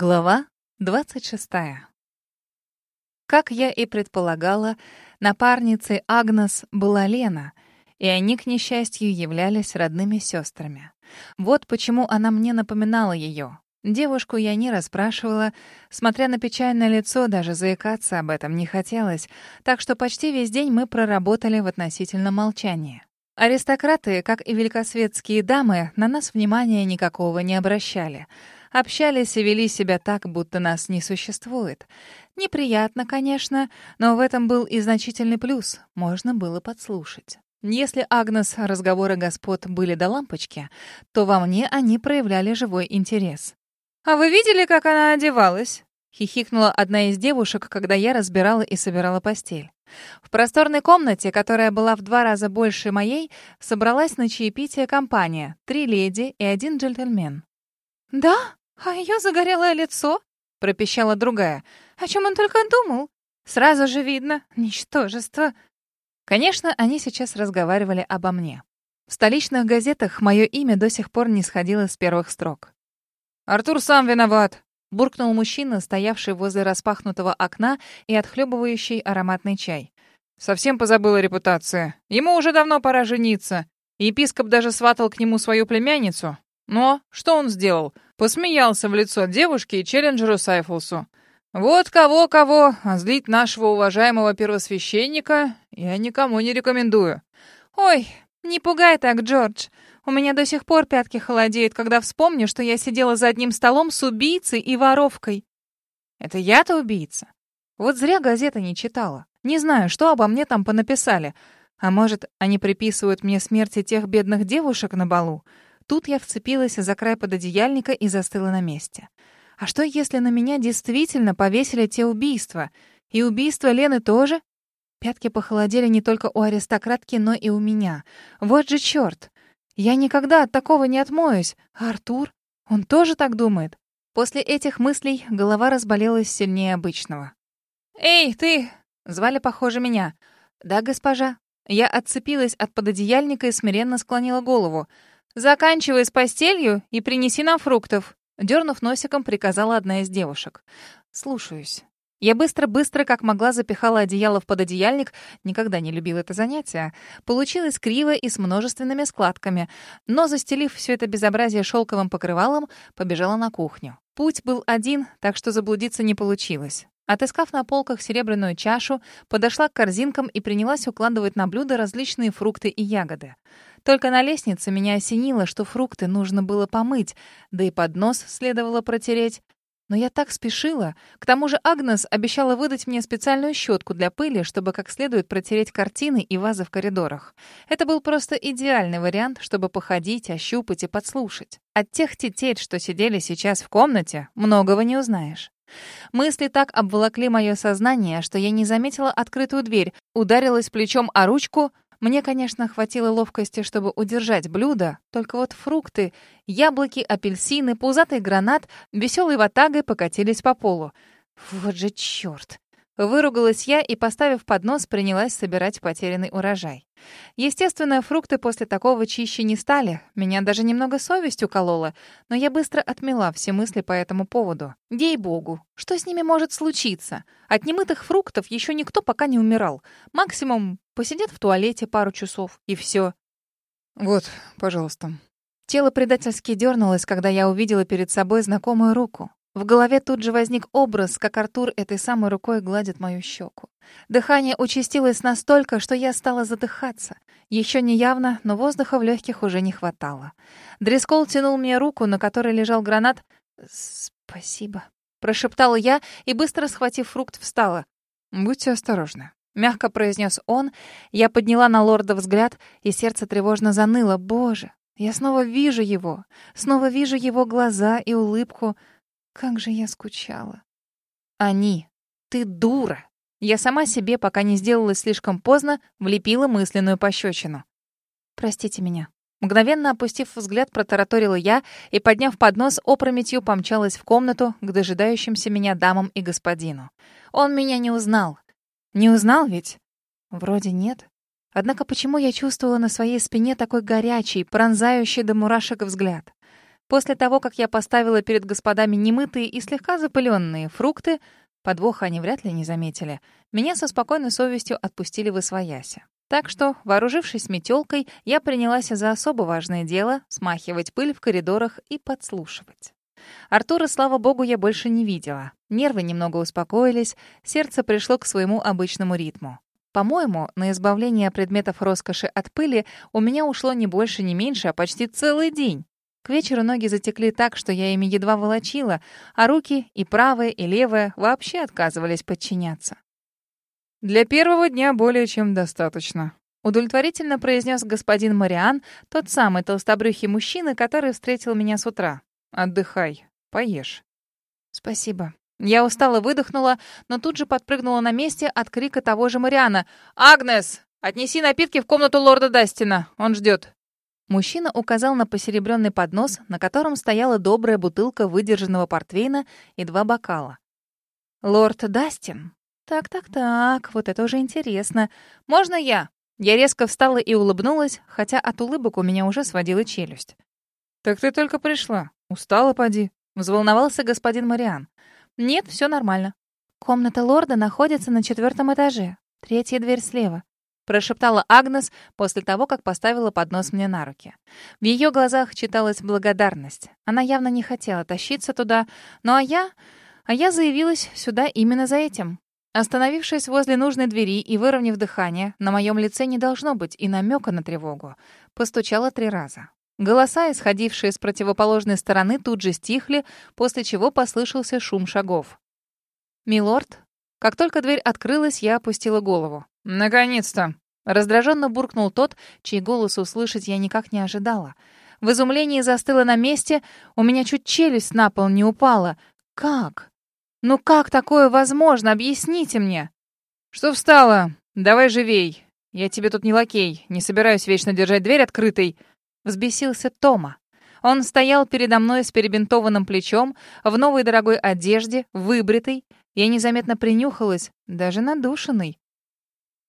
Глава 26. Как я и предполагала, напарницей Агнес была Лена, и они, к несчастью, являлись родными сестрами. Вот почему она мне напоминала ее. Девушку я не расспрашивала, смотря на печальное лицо, даже заикаться об этом не хотелось, так что почти весь день мы проработали в относительном молчании. Аристократы, как и великосветские дамы, на нас внимания никакого не обращали — общались и вели себя так, будто нас не существует. Неприятно, конечно, но в этом был и значительный плюс. Можно было подслушать. Если Агнес разговоры господ были до лампочки, то во мне они проявляли живой интерес. «А вы видели, как она одевалась?» — хихикнула одна из девушек, когда я разбирала и собирала постель. В просторной комнате, которая была в два раза больше моей, собралась на чаепитие компания — три леди и один джентльмен. «Да?» «А ее загорелое лицо?» — пропищала другая. «О чем он только думал? Сразу же видно. Ничтожество». Конечно, они сейчас разговаривали обо мне. В столичных газетах мое имя до сих пор не сходило с первых строк. «Артур сам виноват», — буркнул мужчина, стоявший возле распахнутого окна и отхлебывающий ароматный чай. «Совсем позабыла репутация. Ему уже давно пора жениться. Епископ даже сватал к нему свою племянницу. Но что он сделал? Посмеялся в лицо девушке и челленджеру Сайфулсу. Вот кого-кого, а злить нашего уважаемого первосвященника я никому не рекомендую. Ой, не пугай так, Джордж. У меня до сих пор пятки холодеют, когда вспомню, что я сидела за одним столом с убийцей и воровкой. Это я-то убийца. Вот зря газеты не читала. Не знаю, что обо мне там понаписали. А может, они приписывают мне смерти тех бедных девушек на балу? Тут я вцепилась за край пододеяльника и застыла на месте. А что, если на меня действительно повесили те убийства? И убийство Лены тоже? Пятки похолодели не только у аристократки, но и у меня. Вот же черт! Я никогда от такого не отмоюсь. А Артур? Он тоже так думает? После этих мыслей голова разболелась сильнее обычного. «Эй, ты!» — звали, похоже, меня. «Да, госпожа». Я отцепилась от пододеяльника и смиренно склонила голову. «Заканчивай с постелью и принеси нам фруктов», — дернув носиком, приказала одна из девушек. «Слушаюсь». Я быстро-быстро, как могла, запихала одеяло в пододеяльник, никогда не любила это занятие. Получилось криво и с множественными складками, но, застелив все это безобразие шелковым покрывалом, побежала на кухню. Путь был один, так что заблудиться не получилось. Отыскав на полках серебряную чашу, подошла к корзинкам и принялась укладывать на блюдо различные фрукты и ягоды. Только на лестнице меня осенило, что фрукты нужно было помыть, да и поднос следовало протереть. Но я так спешила. К тому же Агнес обещала выдать мне специальную щетку для пыли, чтобы как следует протереть картины и вазы в коридорах. Это был просто идеальный вариант, чтобы походить, ощупать и подслушать. От тех тетерь, что сидели сейчас в комнате, многого не узнаешь. Мысли так обволокли мое сознание, что я не заметила открытую дверь, ударилась плечом о ручку. Мне, конечно, хватило ловкости, чтобы удержать блюдо, только вот фрукты, яблоки, апельсины, пузатый гранат веселой ватагой покатились по полу. Вот же черт! Выругалась я и, поставив поднос, принялась собирать потерянный урожай. Естественно, фрукты после такого чище не стали. Меня даже немного совесть уколола, но я быстро отмела все мысли по этому поводу. Ей-богу, что с ними может случиться? От немытых фруктов еще никто пока не умирал. Максимум посидят в туалете пару часов, и все. «Вот, пожалуйста». Тело предательски дернулось, когда я увидела перед собой знакомую руку. В голове тут же возник образ, как Артур этой самой рукой гладит мою щеку. Дыхание участилось настолько, что я стала задыхаться. Еще не явно, но воздуха в легких уже не хватало. Дрескол тянул мне руку, на которой лежал гранат. «Спасибо», — прошептала я и, быстро схватив фрукт, встала. «Будьте осторожны», — мягко произнес он. Я подняла на лорда взгляд, и сердце тревожно заныло. «Боже, я снова вижу его, снова вижу его глаза и улыбку». Как же я скучала. Они. Ты дура. Я сама себе, пока не сделала слишком поздно, влепила мысленную пощечину. Простите меня. Мгновенно опустив взгляд, протараторила я и, подняв поднос, опрометью помчалась в комнату к дожидающимся меня дамам и господину. Он меня не узнал. Не узнал ведь? Вроде нет. Однако почему я чувствовала на своей спине такой горячий, пронзающий до мурашек взгляд? После того, как я поставила перед господами немытые и слегка запыленные фрукты, подвоха они вряд ли не заметили, меня со спокойной совестью отпустили в освояси. Так что, вооружившись метелкой, я принялась за особо важное дело — смахивать пыль в коридорах и подслушивать. Артура, слава богу, я больше не видела. Нервы немного успокоились, сердце пришло к своему обычному ритму. По-моему, на избавление предметов роскоши от пыли у меня ушло не больше, не меньше, а почти целый день. К вечеру ноги затекли так, что я ими едва волочила, а руки, и правая, и левая, вообще отказывались подчиняться. «Для первого дня более чем достаточно», — удовлетворительно произнес господин Мариан, тот самый толстобрюхий мужчина, который встретил меня с утра. «Отдыхай, поешь». «Спасибо». Я устало выдохнула, но тут же подпрыгнула на месте от крика того же Мариана. «Агнес, отнеси напитки в комнату лорда Дастина, он ждет». Мужчина указал на посеребренный поднос, на котором стояла добрая бутылка выдержанного портвейна и два бокала. «Лорд Дастин? Так-так-так, вот это уже интересно. Можно я?» Я резко встала и улыбнулась, хотя от улыбок у меня уже сводила челюсть. «Так ты только пришла. Устала, поди?» — взволновался господин Мариан. «Нет, все нормально. Комната лорда находится на четвертом этаже. Третья дверь слева», — прошептала Агнес после того, как поставила поднос мне на руки. В ее глазах читалась благодарность. Она явно не хотела тащиться туда, ну а я... А я заявилась сюда именно за этим. Остановившись возле нужной двери и выровняв дыхание, на моем лице не должно быть и намека на тревогу. Постучала три раза. Голоса, исходившие с противоположной стороны, тут же стихли, после чего послышался шум шагов. «Милорд?» Как только дверь открылась, я опустила голову. «Наконец-то!» Раздраженно буркнул тот, чей голос услышать я никак не ожидала. В изумлении застыла на месте, у меня чуть челюсть на пол не упала. «Как? Ну как такое возможно? Объясните мне!» «Что встала? Давай живей. Я тебе тут не лакей, не собираюсь вечно держать дверь открытой». Взбесился Тома. Он стоял передо мной с перебинтованным плечом, в новой дорогой одежде, выбритый. Я незаметно принюхалась, даже надушенный.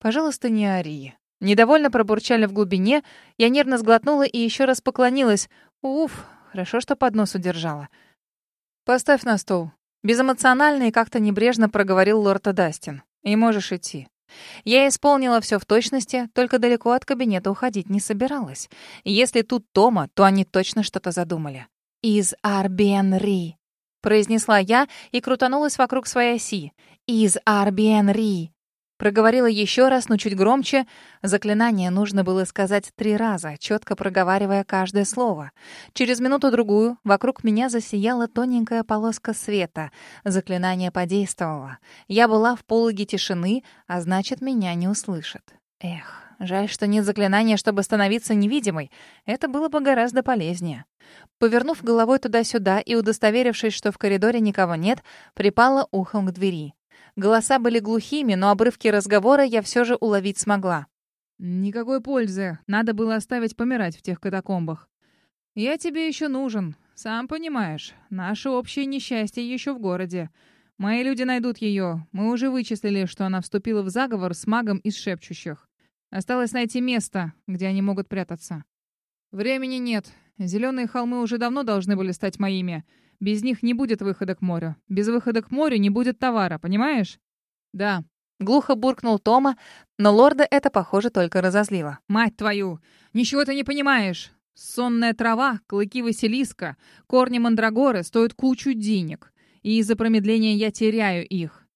«Пожалуйста, не ори». Недовольно пробурчали в глубине, я нервно сглотнула и еще раз поклонилась. Уф, хорошо, что поднос удержала. «Поставь на стол». Безэмоционально и как-то небрежно проговорил лорд Дастин. «И можешь идти». Я исполнила все в точности, только далеко от кабинета уходить не собиралась. Если тут Тома, то они точно что-то задумали. «Из Арбенри», — произнесла я и крутанулась вокруг своей оси. «Из Арбенри». Проговорила еще раз, но чуть громче. Заклинание нужно было сказать три раза, четко проговаривая каждое слово. Через минуту-другую вокруг меня засияла тоненькая полоска света. Заклинание подействовало. Я была в пологе тишины, а значит, меня не услышат. Эх, жаль, что нет заклинания, чтобы становиться невидимой. Это было бы гораздо полезнее. Повернув головой туда-сюда и удостоверившись, что в коридоре никого нет, припала ухом к двери. Голоса были глухими, но обрывки разговора я все же уловить смогла. «Никакой пользы. Надо было оставить помирать в тех катакомбах. Я тебе еще нужен. Сам понимаешь, наше общее несчастье еще в городе. Мои люди найдут ее. Мы уже вычислили, что она вступила в заговор с магом из шепчущих. Осталось найти место, где они могут прятаться. Времени нет. Зеленые холмы уже давно должны были стать моими. Без них не будет выхода к морю. Без выхода к морю не будет товара, понимаешь? Да. Глухо буркнул Тома, но лорда это, похоже, только разозлило. Мать твою! Ничего ты не понимаешь! Сонная трава, клыки Василиска, корни мандрагоры стоят кучу денег. И из-за промедления я теряю их.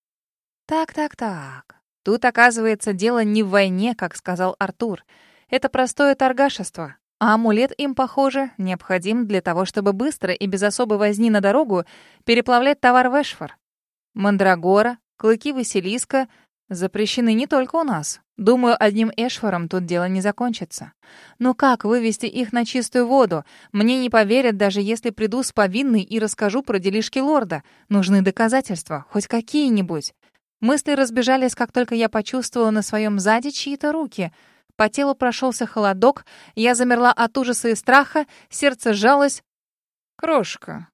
Так-так-так. Тут, оказывается, дело не в войне, как сказал Артур. Это простое торгашество. А амулет им, похоже, необходим для того, чтобы быстро и без особой возни на дорогу переплавлять товар в Эшфор. Мандрагора, клыки Василиска запрещены не только у нас. Думаю, одним Эшфором тут дело не закончится. Но как вывести их на чистую воду? Мне не поверят, даже если приду с повинной и расскажу про делишки лорда. Нужны доказательства, хоть какие-нибудь. Мысли разбежались, как только я почувствовала на своем сзади чьи-то руки — по телу прошелся холодок, я замерла от ужаса и страха, сердце сжалось. «Крошка,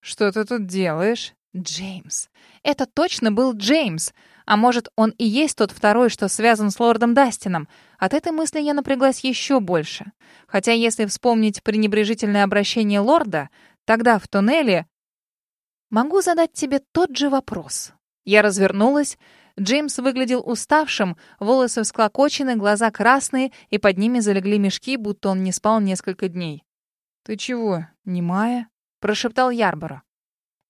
что ты тут делаешь?» «Джеймс. Это точно был Джеймс. А может, он и есть тот второй, что связан с лордом Дастином. От этой мысли я напряглась еще больше. Хотя, если вспомнить пренебрежительное обращение лорда, Тогда в туннеле... Могу задать тебе тот же вопрос. Я развернулась. Джеймс выглядел уставшим, волосы всклокочены, глаза красные, и под ними залегли мешки, будто он не спал несколько дней. «Ты чего, немая?» — прошептал Ярборо.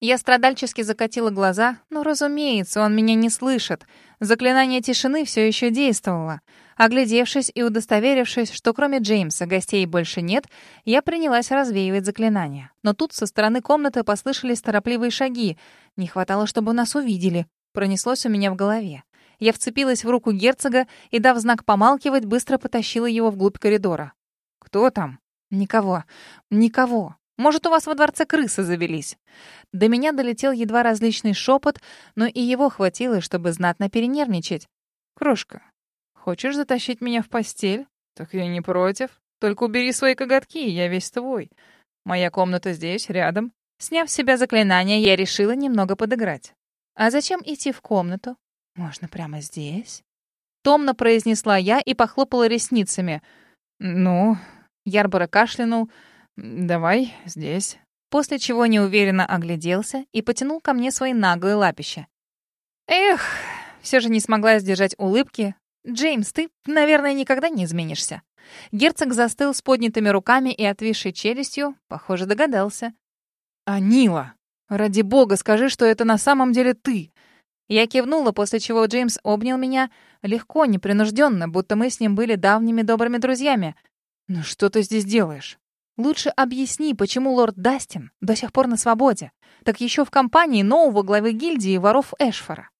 Я страдальчески закатила глаза, но, разумеется, он меня не слышит. Заклинание тишины все еще действовало. Оглядевшись и удостоверившись, что кроме Джеймса гостей больше нет, я принялась развеивать заклинание. Но тут со стороны комнаты послышались торопливые шаги. Не хватало, чтобы нас увидели. Пронеслось у меня в голове. Я вцепилась в руку герцога и, дав знак помалкивать, быстро потащила его вглубь коридора. «Кто там?» «Никого. Никого. Может, у вас во дворце крысы завелись?» До меня долетел едва различный шепот, но и его хватило, чтобы знатно перенервничать. «Крошка, хочешь затащить меня в постель? Так я не против. Только убери свои коготки, я весь твой. Моя комната здесь, рядом». Сняв с себя заклинание, я решила немного подыграть. «А зачем идти в комнату? Можно прямо здесь?» Томно произнесла я и похлопала ресницами. «Ну...» Ярбора кашлянул. «Давай здесь». После чего неуверенно огляделся и потянул ко мне свои наглые лапища. Эх, все же не смогла сдержать улыбки. «Джеймс, ты, наверное, никогда не изменишься». Герцог застыл с поднятыми руками и отвисшей челюстью, похоже, догадался. «Анила, ради бога, скажи, что это на самом деле ты!» Я кивнула, после чего Джеймс обнял меня легко, непринужденно, будто мы с ним были давними добрыми друзьями. «Ну что ты здесь делаешь?» Лучше объясни, почему лорд Дастин до сих пор на свободе, так еще в компании нового главы гильдии воров Эшфора.